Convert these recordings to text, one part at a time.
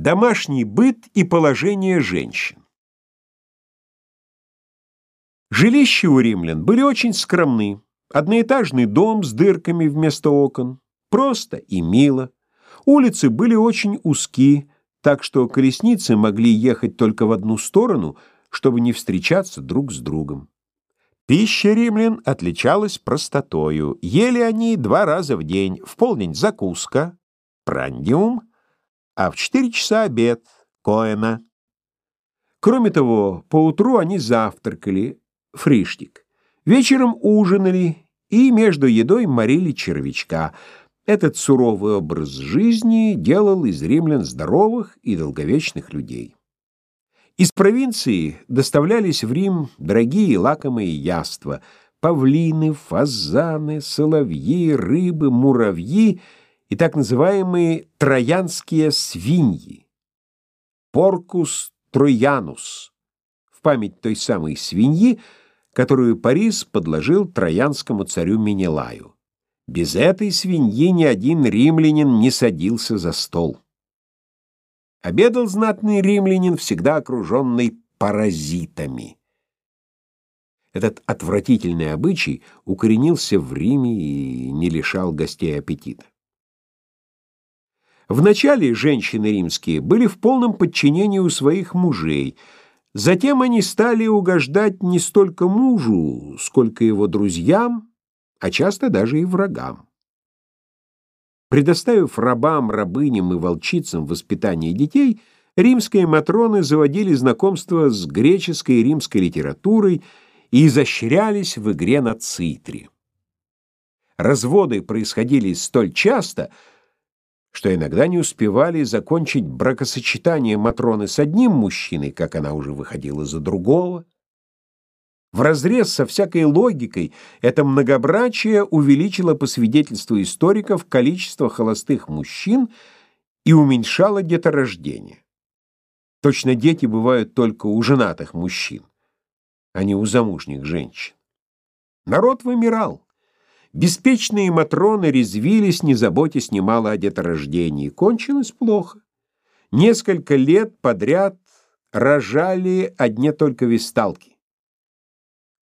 Домашний быт и положение женщин. Жилища у римлян были очень скромны. Одноэтажный дом с дырками вместо окон. Просто и мило. Улицы были очень узки, так что колесницы могли ехать только в одну сторону, чтобы не встречаться друг с другом. Пища римлян отличалась простотою. Ели они два раза в день. В полдень закуска, прандиум, а в четыре часа обед, коэна. Кроме того, поутру они завтракали, фриштик. Вечером ужинали и между едой морили червячка. Этот суровый образ жизни делал из римлян здоровых и долговечных людей. Из провинции доставлялись в Рим дорогие лакомые яства — павлины, фазаны, соловьи, рыбы, муравьи и так называемые троянские свиньи — поркус троянус, в память той самой свиньи, которую Парис подложил троянскому царю Менелаю. Без этой свиньи ни один римлянин не садился за стол. Обедал знатный римлянин, всегда окруженный паразитами. Этот отвратительный обычай укоренился в Риме и не лишал гостей аппетита. Вначале женщины римские были в полном подчинении у своих мужей — Затем они стали угождать не столько мужу, сколько его друзьям, а часто даже и врагам. Предоставив рабам, рабыням и волчицам воспитание детей, римские матроны заводили знакомство с греческой и римской литературой и изощрялись в игре на цитре. Разводы происходили столь часто, что иногда не успевали закончить бракосочетание Матроны с одним мужчиной, как она уже выходила за другого. Вразрез со всякой логикой это многобрачие увеличило по свидетельству историков количество холостых мужчин и уменьшало деторождение. Точно дети бывают только у женатых мужчин, а не у замужних женщин. Народ вымирал. Беспечные матроны резвились, не заботясь немало о деторождении. Кончилось плохо. Несколько лет подряд рожали одни только висталки.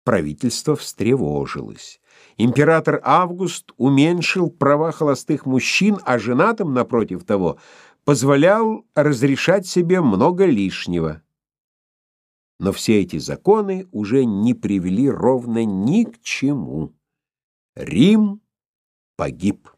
Правительство встревожилось. Император Август уменьшил права холостых мужчин, а женатым, напротив того, позволял разрешать себе много лишнего. Но все эти законы уже не привели ровно ни к чему. Рим погиб.